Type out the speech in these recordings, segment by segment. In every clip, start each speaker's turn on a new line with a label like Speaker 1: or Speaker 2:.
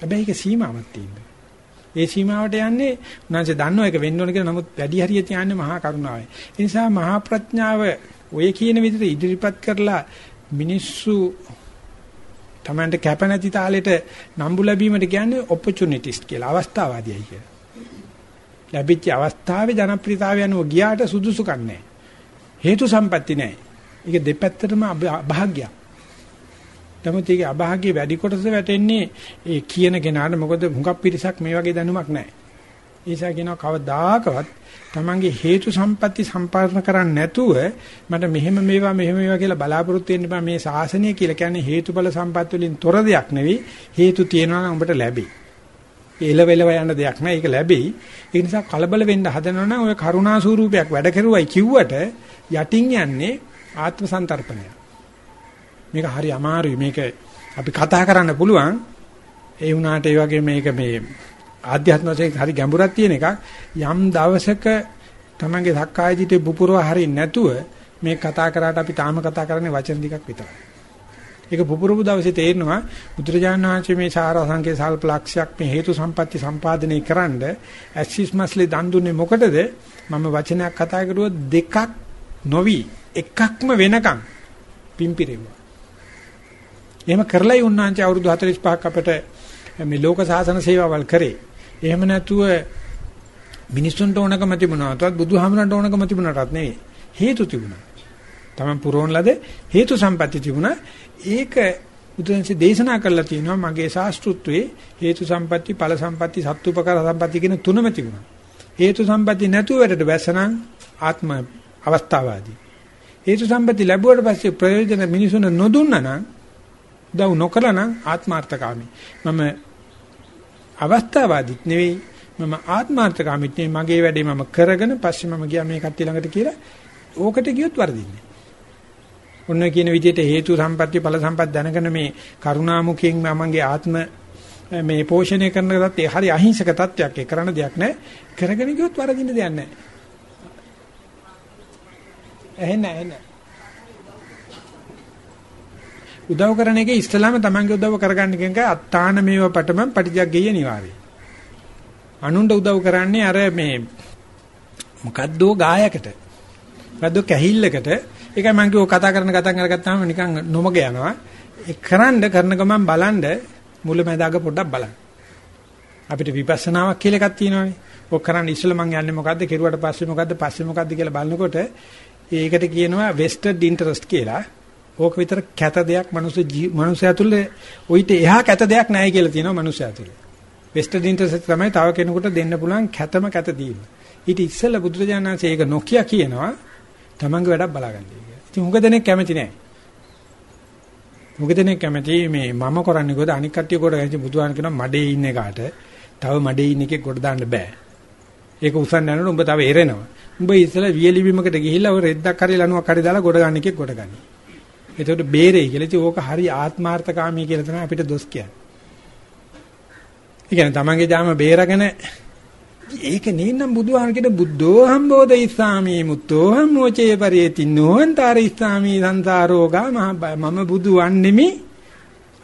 Speaker 1: හැබැයි ඒක සීමාවක් තියෙනවා. ඒ සීමාවට යන්නේ උනාසේ දන්නව එක වෙන්න ඕන කියලා නමුත් වැඩි හරිය තියන්නේ මහා කරුණාවයි. ඒ නිසා මහා ප්‍රඥාව ඔය කියන විදිහට ඉදිරිපත් කරලා මිනිස්සු තමන්ට කැප නැති තාලෙට නම්බු ලැබීමට කියන්නේ opportunities කියලා අවස්ථාවාදීයි කියලා. ලැබිච්ච අවස්ථාවේ ජනප්‍රියතාවය අනුව ගියාට සුදුසුකම් නැහැ. හේතු සම්පatti නැහැ. ඒක දෙපැත්තටම අභාග්‍යයක්. නමුත් ඒකේ අභාග්‍ය වැඩි කොටස වැටෙන්නේ ඒ කියන කෙනාට මොකද හුඟක් පිරිසක් මේ වගේ දැනුමක් නැහැ. ඒ නිසා කියනවා කවදාකවත් තමන්ගේ හේතු සම්පatti සම්පාදනය කරන්නේ නැතුව මට මෙහෙම මේවා මෙහෙම මේවා කියලා බලාපොරොත්තු වෙන්න බෑ මේ ශාසනය කියලා කියන්නේ හේතුඵල සම්පත් වලින් තොර දෙයක් නෙවෙයි හේතු තියෙනවා නම් උඹට ලැබෙයි. එලවෙලව යන දෙයක් නෑ ඒක ලැබෙයි. ඒ නිසා කලබල වෙන්න හදනවනම් ඔය කරුණා ස්වරූපයක් වැඩ කරුවයි කිව්වට යටින් යන්නේ ආත්ම සංතරපණය. මේක හරි අමාරුයි මේක අපි කතා කරන්න පුළුවන් ඒ වුණාට ඒ වගේ මේක මේ ආධ්‍යාත්ම වශයෙන් හරි ගැඹුරක් තියෙන එකක් යම් දවසක තමන්ගේ සක්කාය දිටේ පුපුරව හරින් නැතුව මේ කතා කරාට අපි තාම කතා කරන්නේ වචන ටිකක් විතරයි. ඒක පුපුරපු දවසේ තේරෙනවා බුදුරජාණන් වහන්සේ මේ සාරාංශකේ සල්ප ලක්ෂයක් මේ හේතු සම්පatti සම්පාදනය කරන්න ඇක්සිස් මස්ලි දන් දුන්නේ මොකටද? මම වචනයක් කතා කරුවොත් දෙකක් නොවි එකක්ම වෙනකම් පිම්පිරෙව්වා. එහෙම කරලයි උන්වහන්සේ අවුරුදු 45ක් අපිට මේ ලෝක සාසන සේවාවල් කරේ. එහෙම නැතුව මිනිස්සුන්ට ඕනකම තිබුණාටවත් බුදුහාමරන්ට ඕනකම තිබුණාටත් නෙවෙයි. හේතු තිබුණා. Taman පුරෝණ ලද හේතු සම්පatti තිබුණා. ඒක බුදුන්සේ දේශනා කරලා තියෙනවා මගේ ශාස්ත්‍රුත්වයේ හේතු සම්පatti, ඵල සම්පatti, සත්තුපකර සම්පatti කියන තුනම තිබුණා. හේතු සම්පatti නැතුව වැඩට බැසනම් ආත්ම අවස්ථාවාදී. හේතු සම්පatti ලැබුවට පස්සේ ප්‍රයෝජන මිනිසුන් නොදුන්නා නම් උදව් නොකළා නම් ආත්මార్థකාමී. මම අවස්ථාවාදීත් නෙවෙයි මම ආත්මార్థකාමීත් නෙවෙයි මගේ වැඩේ මම කරගෙන පස්සේ මම ගියා මේ කට්ටිය ළඟට කියලා ඕකට ගියොත් වරදින්නේ. ඔන්න කියන විදිහට හේතු සම්පත්‍ය ඵල සම්පත් දැනගෙන මේ කරුණාමුඛයෙන් මමගේ ආත්ම මේ පෝෂණය කරන තත්ත්වය හරි අහිංසක තත්ත්වයක් ඒ කරන්න දෙයක් නැහැ. කරගෙන ගියොත් වරදින්න දෙයක් නැහැ. එහෙනම් එහෙනම් උදව් කරන එකේ ඉස්ලාම තමන්ගේ උදව් කරගන්න කෙනක අත්තාන මේව පටම පටිජග්ගය නිවාරේ. අනුන්ට උදව් කරන්නේ අර මේ මොකද්ද ගායකට. මොකද්ද කැහිල්ලකට. ඒකයි මම කිව්ව කතා කරන කතා කරගත්තාම නිකන් නොමග යනවා. ඒ කරන්න කරන ගමන් බලන්න මුලැමැදාග පොඩ්ඩක් බලන්න. අපිට විපස්සනාවක් කියලා එකක් තියෙනවානේ. ඔක් කරන්න ඉස්සෙල්ලා මං යන්නේ මොකද්ද කෙරුවට පස්සේ මොකද්ද පස්සේ මොකද්ද කියලා බලනකොට ඒකට කියනවා vested interest කියලා. ඕක විතර කැත දෙයක් මනුස්ස මනුස්සයා තුළ ඔయిత එහා කැත දෙයක් නැහැ කියලා තියෙනවා මනුස්සයා තුළ. වෙස්ටර්න් ඉන්ටර්සෙප්ට් තමයි තව කෙනෙකුට දෙන්න පුළුවන් කැතම කැත දීම. ඊට ඉස්සෙල්ලා බුදුරජාණන් වහන්සේ ඒක නොකිය කියනවා තමන්ගේ වැඩක් බලාගන්න කියලා. ඉතින් උඟ දෙනෙක් කැමති නැහැ. උඟ දෙනෙක් කැමති මේ මම කරන්නේ කොහොද අනික් කට්ටිය කොට ගන්නේ බුදුහාම කියනවා මඩේ ඉන්න එකාට තව මඩේ ඉන්න එකෙක් කොට දාන්න බෑ. ඒක උසන්න යනකොට උඹ තව එරෙනවා. උඹ ඉස්සෙල්ලා වියලි බිමකට ගිහිල්ලා ඔය රෙද්දක් හරි ලණුවක් හරි දාලා කොට ගන්න එකෙක් කොට ගන්න. එතකොට බේරෙයි කියලා. ඉතින් ඕක හරි ආත්මార్థකාමී කියලා තමයි අපිට දොස් කියන්නේ. ඒ කියන්නේ තමන්ගේ ජාම බේරගෙන ඒක නේනම් බුදුහාම කියන බුද්ධෝ හම්බෝද ඉස්සාමි මුත්තෝ හම්මෝචේ පරේති නොහන්තර ඉස්සාමි සංසාරෝගා මම බුදු වන්නෙමි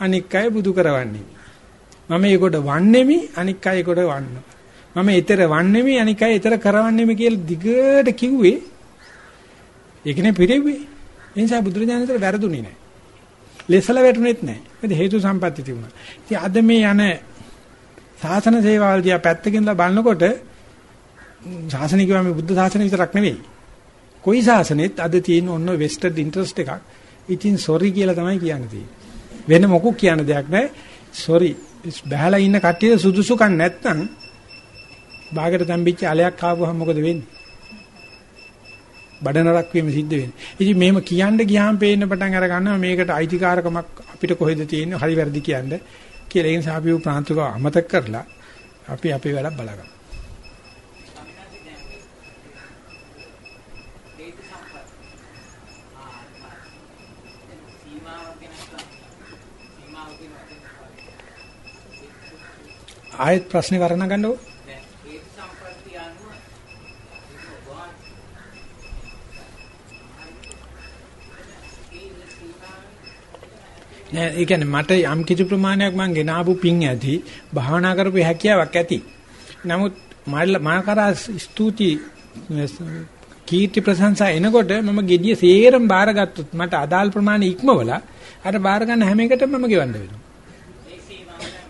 Speaker 1: අනික් අය බුදු කරවන්නේ. මම ඒකට වන්නෙමි අනික් අය ඒකට වන්න. මම ඊතර වන්නෙමි අනික් අය ඊතර කරවන්නෙමි කියලා දිගට කිව්වේ. ඒකනේ පිරෙව්වේ. ඒ නිසා බුදුරජාණන්තර වැරදුනේ නැහැ. ලෙසල වැටුනේත් නැහැ. මොකද හේතු සම්පatti තිබුණා. ඉතින් අද මේ යන සාසන සේවාවල් දිහා පැත්තකින්ලා බලනකොට සාසනික මේ බුද්ධ සාසන විතරක් නෙවෙයි. කොයි සාසනෙත් අද තියෙන ඔන්න වෙස්ටඩ් ඉන්ටරෙස්ට් එකක්. ඉතින් සෝරි කියලා තමයි කියන්නේ තියෙන්නේ. වෙන මොකුත් කියන දෙයක් නැහැ. සෝරි. බහැලා ඉන්න කට්ටිය සුදුසුකම් නැත්නම් බාගට තම්බිච්ච අලයක් ආවම මොකද වෙන්නේ? බඩනරක් වීම සිද්ධ වෙන්නේ. ඉතින් මෙහෙම කියන්න ගියාම පේන්න පටන් අර ගන්නවා මේකට අයිතිකාරකමක් අපිට කොහෙද තියෙන්නේ හරි වැරදි කියන්නේ කියලා. ඒ නිසා අපි ප්‍රාන්තිකව අමතක කරලා අපි අපේ වැඩක් බලගමු. ආයෙත් ප්‍රශ්නේ වර්ණ ගන්නකො නෑ ඒ කියන්නේ මට යම් කිසි ප්‍රමාණයක් මං ගෙනාවු පිං ඇති භාවනා කරපු හැකියාවක් ඇති. නමුත් මා කරා ස්තුති කීර්ති ප්‍රශංසා එනකොට මම gediya සේරම බාරගත්තොත් මට අදාළ ප්‍රමාණය ඉක්මවලා අර බාර ගන්න හැම එකටම මම ගෙවන්න වෙනවා.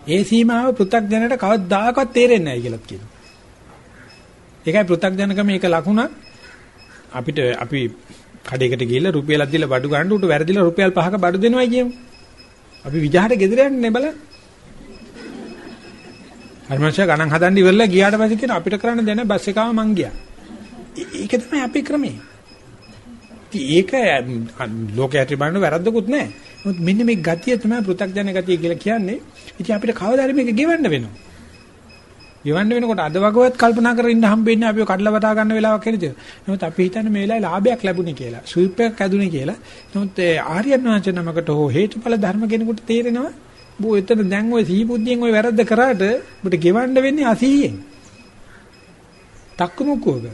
Speaker 1: ඒ සීමාව පෘථග්ජනයට කවදාකවත් තේරෙන්නේ නැහැ කියලා කියනවා. ඒකයි පෘථග්ජනකම මේක ලකුණක් අපිට අපි කඩේකට ගිහිල්ලා රුපියලක් දීලා බඩු ගන්න උට වැරදිලා රුපියල් 5ක බඩු දෙනවයි කියමු. අපි විජහට ගෙදර යන්නේ බලන්න. අර මාෂා ගණන් හදන්න ඉවරලා ගියාට පස්සේ කියන අපිට කරන්න දෙන බස් එකම මං ගියා. ඒක තමයි අපේ ක්‍රමය. ඒක ලෝකයට බලන වැරද්දකුත් නැහැ. මොකද මෙන්න මේ ගතිය තමයි පෘථග්ජන ගතිය කියලා කියන්නේ. ඉතින් අපිට කවදාද මේක ගෙවන්න වෙනවා. ගෙවන්න වෙනකොට අද වගවත් කල්පනා කරගෙන ඉන්න හම්බෙන්නේ අපිව කඩලා වටා ගන්න වෙලාවක් නේද? නමුත් අපි හිතන්නේ මේ වෙලාවේ ලාභයක් ලැබුණේ කියලා, සුවිපයක් ඇදුනේ කියලා. නමුත් ආර්යයන් වහන්සේ නමකට හෝ හේතුඵල ධර්ම කෙනෙකුට තේරෙනවා බෝ එතන දැන් ওই සීබුද්ධියෙන් ওই වැරද්ද කරාට ඔබට ගෙවන්න වෙන්නේ 80ෙන්. තක්කමුක්කෝක.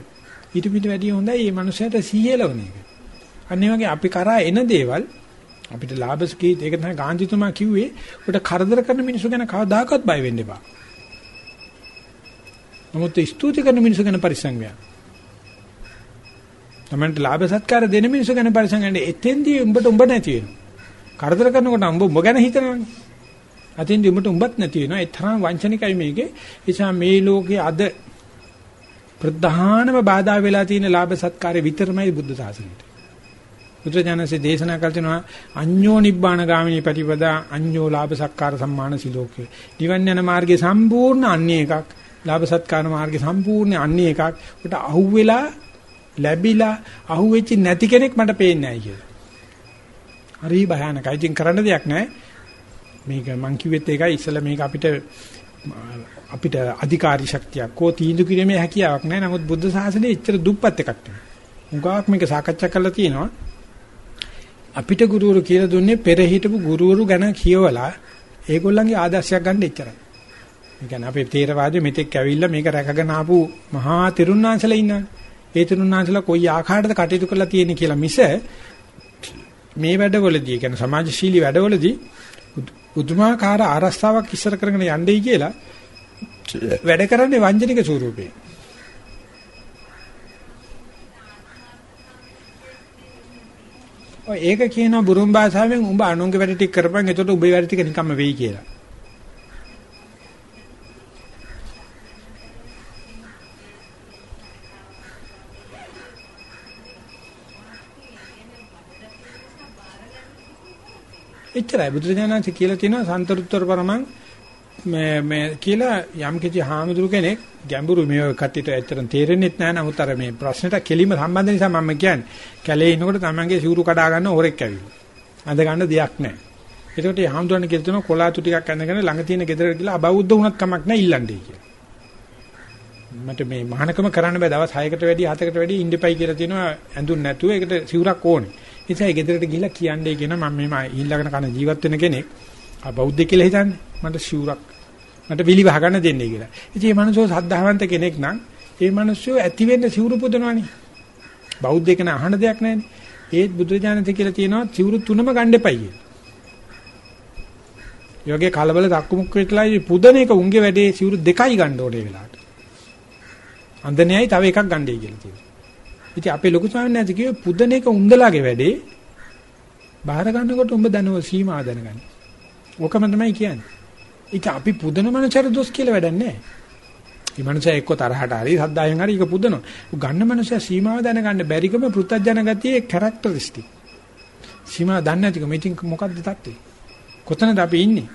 Speaker 1: ඊට පිට වැඩිය හොඳයි මේ මනුස්සයාට 100 ලවන එක. අන්න වගේ අපි කරා එන දේවල් අපිට ලාභස්කී ඒක තමයි ගාන්ධිතුමා කිව්වේ ඔබට කරදර කරන මිනිස්සු ගැන කවදාකවත් බය වෙන්න එපා. නමුත් ස්තුති කරන මිනිස්සු ගැන පරිස්සම් වෙන්න. තමන්ට ලාභ සත්කාර දෙන මිනිස්සු ගැන පරිස්සම් වෙන්න එතෙන්දී උඹට උඹ නැති වෙනවා. කරදර කරනකොට උඹ උඹ ගැන හිතනවනේ. අතින්දී උඹට උඹත් නැති වෙනවා. ඒ තරම් වංචනිකයි මේකේ. ඒ නිසා මේ ලෝකේ අද ප්‍රධානම බාධා වෙලා තියෙන ලාභ සත්කාරය විතරමයි බුද්ධ ශාසනයට. බුදුජානසී දේශනා කළ තිනවා අඤ්ඤෝ නිබ්බාන ගාමිනී ප්‍රතිපදා අඤ්ඤෝ ලාභ සත්කාර සම්මාන සිලෝකේ. නිවන් යන මාර්ගයේ සම්පූර්ණ අන්‍ය එකක්. ලාභ සත්කාර මාර්ගයේ සම්පූර්ණ අන්‍ය එකක්. උට අහුවෙලා ලැබිලා අහුවෙච්ච නැති කෙනෙක් මට පේන්නේ නැහැ කියලා. හරි භයානකයි. ඉතින් කරන්න දෙයක් නැහැ. මේක මං කිව්වෙත් ඒකයි ඉස්සෙල්ලා මේක අපිට අපිට අධිකාරී ශක්තියක් කෝ තීන්දුව කිරීමේ හැකියාවක් නැහැ. නමුත් බුද්ධ ශාසනයේ එච්චර දුප්පත් එකක් නෙවෙයි. උගාක් මේක සාකච්ඡා කරලා තියෙනවා. අපිට ගුරුවරු කියලා දුන්නේ පෙර හිටපු ගුරුවරු ගැන කියවලා ඒගොල්ලන්ගේ ආදර්ශයක් ගන්න එච්චරයි. ඒ කියන්නේ අපේ තේරවාදයේ මෙතෙක් ඇවිල්ලා මේක රැකගෙන ආපු මහා තිරුණාංශලා ඉන්නවනේ. ඒ තිරුණාංශලා කොයි ආකාරයකට කටයුතු කරලා තියෙන්නේ කියලා මිස මේ වැඩවලදී කියන්නේ සමාජශීලී වැඩවලදී පුදුමාකාර ආරස්සාවක් ඉස්සර කරගෙන යන්නේයි කියලා වැඩ කරන්නේ වංජනික ස්වරූපේ. ඔය ඒක කියනවා බුරුම් භාෂාවෙන් උඹ අනුන්ගේ වැඩ ටික කරපන් එතකොට උඹේ වැඩ ටික නිකම්ම වෙයි කියලා. එච්චරයි බුදුරජාණන්සේ කියලා තියෙනවා සන්තරුත්තර පරමං මේ මේ කියලා යම් කිසි හාමුදුරු කෙනෙක් ගැඹුරු මේ කට්ටියට ඇත්තටම තේරෙන්නේ නැහැ නමුත් අර මේ ප්‍රශ්නෙට කෙලිම සම්බන්ධ නිසා මම කියන්නේ කැලේ ඉන්නකොට තමන්ගේ සිවුරු කඩා ගන්න හොරෙක් ඇවිල්ලා. අඳ ගන්න දෙයක් නැහැ. ඒකට මේ හාමුදුරන් කියලා තියෙනවා කොලාතු ටිකක් අඳගෙන ළඟ තියෙන ගෙදරට ගිහලා අබෞද්ධ වුණත් කමක් නැහැ ඉල්ලන්නේ කියලා. මට මේ මහානකම කරන්න බෑ දවස් 6කට වැඩි 7කට වැඩි ඉන්නපයි කියලා තියෙනවා ඇඳුන් නැතුව ඒකට සිවුරක් ඕනේ. නිසා ඒ ගෙදරට ගිහිල්ලා කියන්නේ කියන මම මේ ඊළඟන කන ජීවත් වෙන කෙනෙක් ආ බෞද්ධ කියලා හිතන්නේ මට සිවුරක් මට විලි වහ ගන්න දෙන්නේ කියලා. ඉතින් මේ මනුස්සෝ සද්ධාවන්ත කෙනෙක් නම් ඒ මනුස්සෝ ඇති වෙන්න සිවුරු පුදනවනේ. බෞද්ධ කෙන අහන දෙයක් නැහැනේ. ඒත් බුදුරජාණන්සේ කියලා තියෙනවා සිවුරු තුනම ගන්න එපයි කියලා. යෝගේ කලබල දක්කුමුක් වෙట్లా පුදන එක උන්ගේ වැඩේ සිවුරු දෙකයි ගන්න ඕනේ වෙලාවට. අන්දනේයි තව එකක් ගන්නයි කියලා තියෙනවා. ඉතින් අපේ ලොකු ස්වාමීන් වහන්සේ කිව්වේ පුදන එක උන්දලාගේ වැඩේ. බාහිර ගන්නකොට උඹ දනව සීමා දැනගන්න. ඕකම තමයි කියන්නේ. ඒක අපි පුදන මනසට දොස් කියලා වැඩක් නැහැ. මේ මනුස්සයා එක්ක තරහට හරි සද්දායෙන් හරි ඒක පුදනවා. ගන්න මනුස්සයා සීමාව දැනගන්න බැරිකම පෘථජන ගතියේ කැරක්ටරිස්ටික්. සීමාව දන්නේ නැතිකම ඉතින් මොකද්ද තත්ත්වේ? කොතනද අපි ඉන්නේ?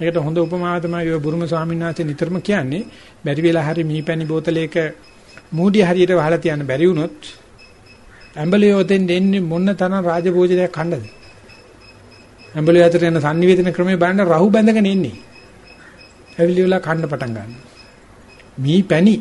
Speaker 1: ඒකට හොඳ උපමාව තමයි ඔය බුරුම ස්වාමීන් වහන්සේ නිතරම කියන්නේ බැරි වෙලා හරි මීපැණි බෝතලයක මූඩිය හරියට වහලා තියන්න බැරි වුණොත් ඇම්බලියෝතෙන් දෙන්නේ මොන තරම් රාජභෝජනයක් කන්නද? ඇම්බලියෝ අතර යන sannivedana ක්‍රමේ බලන්න රහු බැඳගෙන ඉන්නේ. ඇවිලිවලා කන්න පටන් ගන්නවා. මී පැණි